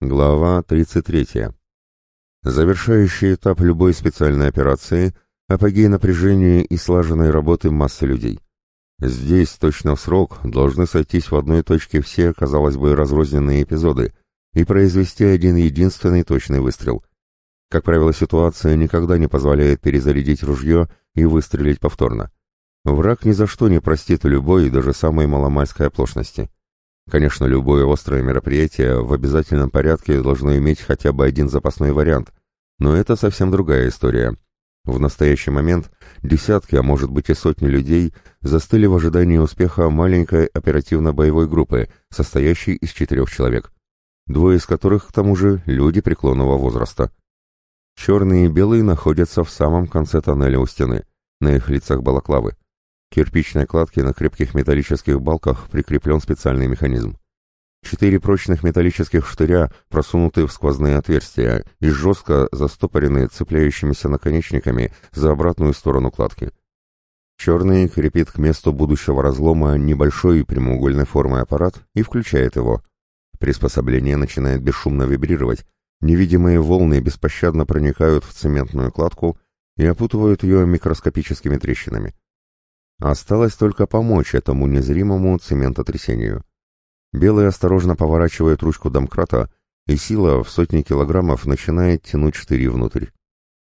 Глава 33. Завершающий этап любой специальной операции – апогей напряжения и слаженной работы массы людей. Здесь, точно в срок, должны сойтись в одной точке все, казалось бы, разрозненные эпизоды и произвести один единственный точный выстрел. Как правило, ситуация никогда не позволяет перезарядить ружье и выстрелить повторно. Враг ни за что не простит любой, даже самой маломальской оплошности. Конечно, любое острое мероприятие в обязательном порядке должно иметь хотя бы один запасной вариант, но это совсем другая история. В настоящий момент десятки, а может быть и сотни людей застыли в ожидании успеха маленькой оперативно-боевой группы, состоящей из четырех человек. Двое из которых, к тому же, люди преклонного возраста. Черные и белые находятся в самом конце тоннеля у стены, на их лицах балаклавы кирпичной кладке на крепких металлических балках прикреплен специальный механизм. Четыре прочных металлических штыря просунуты в сквозные отверстия и жестко застопорены цепляющимися наконечниками за обратную сторону кладки. Черный крепит к месту будущего разлома небольшой прямоугольной формы аппарат и включает его. Приспособление начинает бесшумно вибрировать, невидимые волны беспощадно проникают в цементную кладку и опутывают ее микроскопическими трещинами. Осталось только помочь этому незримому цементотрясению. Белый осторожно поворачивает ручку домкрата, и сила в сотни килограммов начинает тянуть штыри внутрь.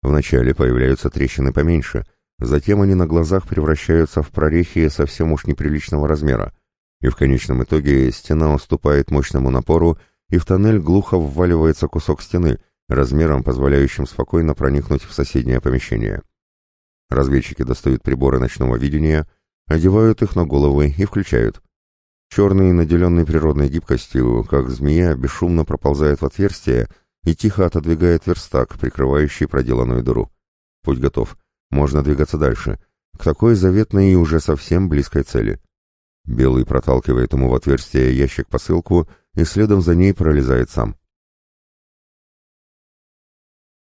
Вначале появляются трещины поменьше, затем они на глазах превращаются в прорехи совсем уж неприличного размера, и в конечном итоге стена уступает мощному напору, и в тоннель глухо вваливается кусок стены, размером, позволяющим спокойно проникнуть в соседнее помещение. Разведчики достают приборы ночного видения, одевают их на головы и включают. Черный, наделенный природной гибкостью, как змея, бесшумно проползает в отверстие и тихо отодвигает верстак, прикрывающий проделанную дыру. Путь готов. Можно двигаться дальше. К такой заветной и уже совсем близкой цели. Белый проталкивает ему в отверстие ящик-посылку и следом за ней пролезает сам.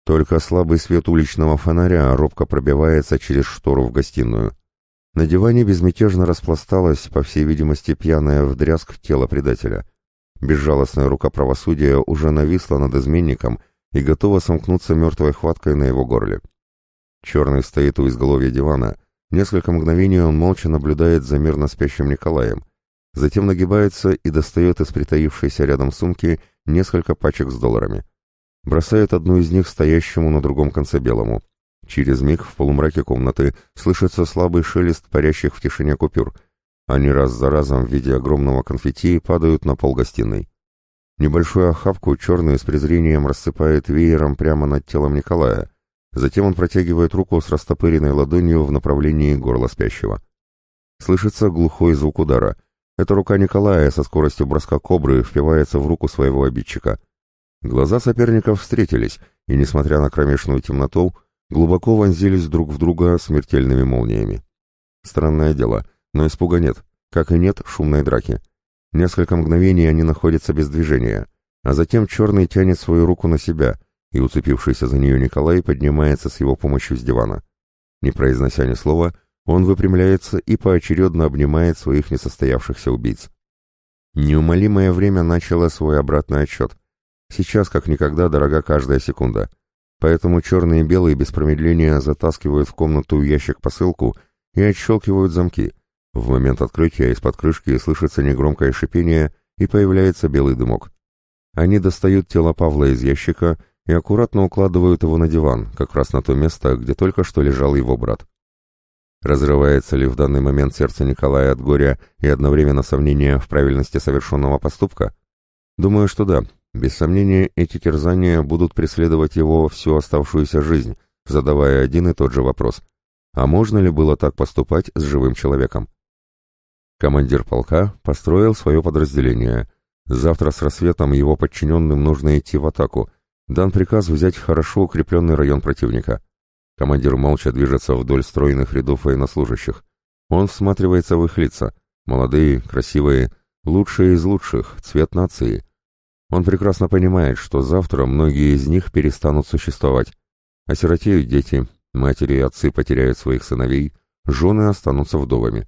Только слабый свет уличного фонаря робко пробивается через штору в гостиную. На диване безмятежно распласталась, по всей видимости, пьяная вдрязг тело предателя. Безжалостная рука правосудия уже нависла над изменником и готова сомкнуться мертвой хваткой на его горле. Черный стоит у изголовья дивана. Несколько мгновений он молча наблюдает за мирно спящим Николаем. Затем нагибается и достает из притаившейся рядом сумки несколько пачек с долларами бросает одну из них стоящему на другом конце белому. Через миг в полумраке комнаты слышится слабый шелест парящих в тишине купюр. Они раз за разом в виде огромного конфетти падают на пол гостиной. Небольшую охапку черный с презрением рассыпает веером прямо над телом Николая. Затем он протягивает руку с растопыренной ладонью в направлении горла спящего. Слышится глухой звук удара. Это рука Николая со скоростью броска кобры впивается в руку своего обидчика. Глаза соперников встретились, и, несмотря на кромешную темноту, глубоко вонзились друг в друга смертельными молниями. Странное дело, но испуга нет, как и нет шумной драки. Несколько мгновений они находятся без движения, а затем черный тянет свою руку на себя, и уцепившийся за нее Николай поднимается с его помощью с дивана. Не произнося ни слова, он выпрямляется и поочередно обнимает своих несостоявшихся убийц. Неумолимое время начало свой обратный отсчет — Сейчас как никогда дорога каждая секунда. Поэтому черные и белые без промедления затаскивают в комнату ящик-посылку и отщелкивают замки. В момент открытия из-под крышки слышится негромкое шипение и появляется белый дымок. Они достают тело Павла из ящика и аккуратно укладывают его на диван, как раз на то место, где только что лежал его брат. Разрывается ли в данный момент сердце Николая от горя и одновременно сомнения в правильности совершенного поступка? Думаю, что да, без сомнения, эти терзания будут преследовать его всю оставшуюся жизнь, задавая один и тот же вопрос. А можно ли было так поступать с живым человеком? Командир полка построил свое подразделение. Завтра с рассветом его подчиненным нужно идти в атаку. Дан приказ взять хорошо укрепленный район противника. Командир молча движется вдоль стройных рядов военнослужащих. Он всматривается в их лица. Молодые, красивые, лучшие из лучших, цвет нации. Он прекрасно понимает, что завтра многие из них перестанут существовать. Осиротеют дети, матери и отцы потеряют своих сыновей, жены останутся вдовами.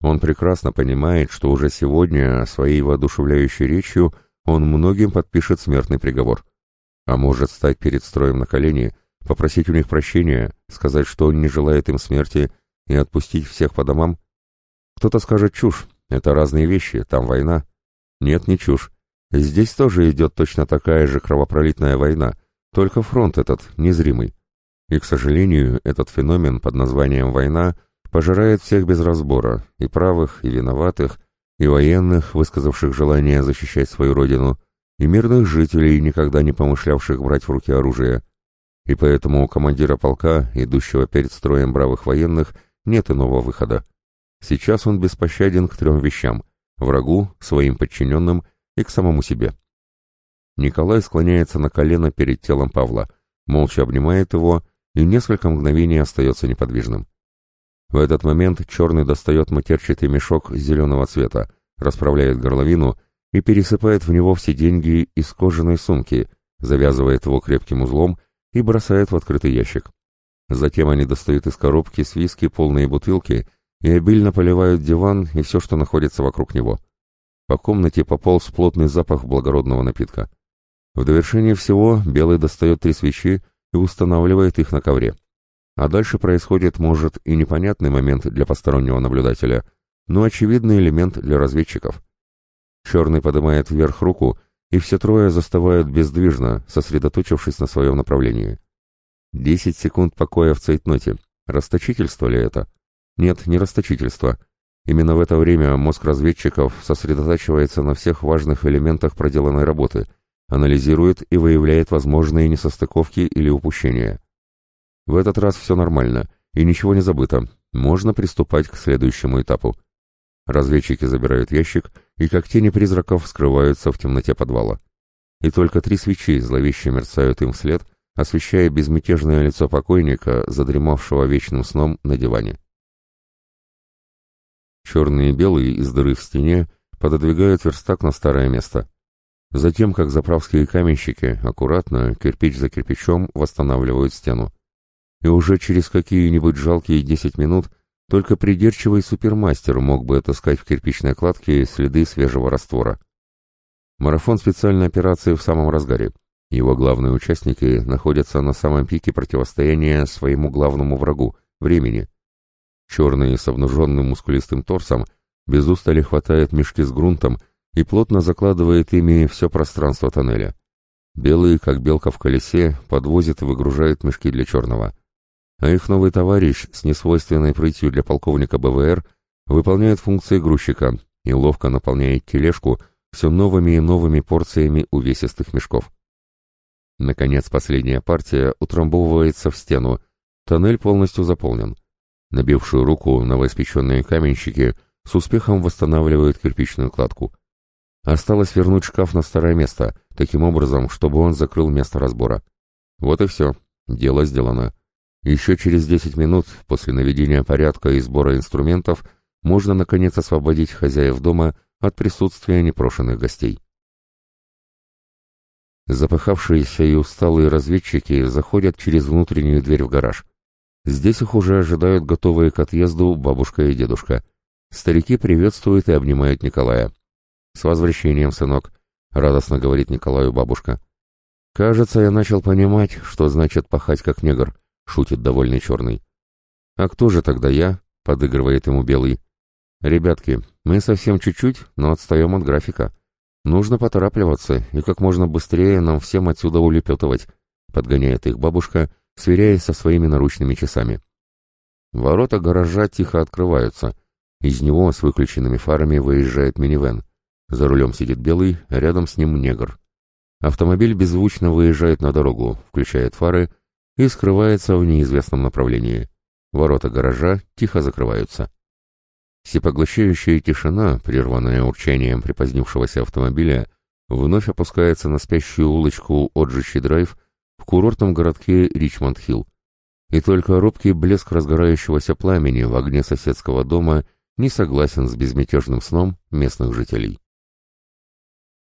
Он прекрасно понимает, что уже сегодня своей воодушевляющей речью он многим подпишет смертный приговор. А может стать перед строем на колени, попросить у них прощения, сказать, что он не желает им смерти, и отпустить всех по домам? Кто-то скажет чушь, это разные вещи, там война. Нет, не чушь. Здесь тоже идет точно такая же кровопролитная война, только фронт этот незримый. И, к сожалению, этот феномен под названием «война» пожирает всех без разбора, и правых, и виноватых, и военных, высказавших желание защищать свою родину, и мирных жителей, никогда не помышлявших брать в руки оружие. И поэтому у командира полка, идущего перед строем бравых военных, нет иного выхода. Сейчас он беспощаден к трем вещам – врагу, своим подчиненным и к самому себе. Николай склоняется на колено перед телом Павла, молча обнимает его и несколько мгновений остается неподвижным. В этот момент черный достает матерчатый мешок зеленого цвета, расправляет горловину и пересыпает в него все деньги из кожаной сумки, завязывает его крепким узлом и бросает в открытый ящик. Затем они достают из коробки с виски полные бутылки и обильно поливают диван и все, что находится вокруг него. По комнате пополз плотный запах благородного напитка. В довершение всего Белый достает три свечи и устанавливает их на ковре. А дальше происходит, может, и непонятный момент для постороннего наблюдателя, но очевидный элемент для разведчиков. Черный поднимает вверх руку, и все трое застывают бездвижно, сосредоточившись на своем направлении. Десять секунд покоя в цейтноте. Расточительство ли это? Нет, не расточительство. Именно в это время мозг разведчиков сосредотачивается на всех важных элементах проделанной работы, анализирует и выявляет возможные несостыковки или упущения. В этот раз все нормально, и ничего не забыто, можно приступать к следующему этапу. Разведчики забирают ящик и как тени призраков скрываются в темноте подвала. И только три свечи зловеще мерцают им вслед, освещая безмятежное лицо покойника, задремавшего вечным сном на диване. Черные и белые из дыры в стене пододвигают верстак на старое место. Затем, как заправские каменщики, аккуратно, кирпич за кирпичом, восстанавливают стену. И уже через какие-нибудь жалкие десять минут только придирчивый супермастер мог бы отыскать в кирпичной кладке следы свежего раствора. Марафон специальной операции в самом разгаре. Его главные участники находятся на самом пике противостояния своему главному врагу – времени – Черный с обнаженным мускулистым торсом без устали хватает мешки с грунтом и плотно закладывает ими все пространство тоннеля. Белый, как белка в колесе, подвозит и выгружает мешки для черного. А их новый товарищ с несвойственной прытью для полковника БВР выполняет функции грузчика и ловко наполняет тележку все новыми и новыми порциями увесистых мешков. Наконец, последняя партия утрамбовывается в стену. Тоннель полностью заполнен. Набившую руку новоиспеченные каменщики с успехом восстанавливают кирпичную кладку. Осталось вернуть шкаф на старое место, таким образом, чтобы он закрыл место разбора. Вот и все. Дело сделано. Еще через 10 минут после наведения порядка и сбора инструментов можно наконец освободить хозяев дома от присутствия непрошенных гостей. Запыхавшиеся и усталые разведчики заходят через внутреннюю дверь в гараж. Здесь их уже ожидают готовые к отъезду бабушка и дедушка. Старики приветствуют и обнимают Николая. «С возвращением, сынок», — радостно говорит Николаю бабушка. «Кажется, я начал понимать, что значит пахать как негр», — шутит довольный черный. «А кто же тогда я?» — подыгрывает ему белый. «Ребятки, мы совсем чуть-чуть, но отстаем от графика. Нужно поторапливаться и как можно быстрее нам всем отсюда улепетывать», — подгоняет их бабушка сверяясь со своими наручными часами. Ворота гаража тихо открываются. Из него с выключенными фарами выезжает минивэн. За рулем сидит белый, рядом с ним негр. Автомобиль беззвучно выезжает на дорогу, включает фары и скрывается в неизвестном направлении. Ворота гаража тихо закрываются. Всепоглощающая тишина, прерванная урчанием припозднившегося автомобиля, вновь опускается на спящую улочку Оджичи Драйв курортном городке Ричмонд-Хилл. И только робкий блеск разгорающегося пламени в огне соседского дома не согласен с безмятежным сном местных жителей.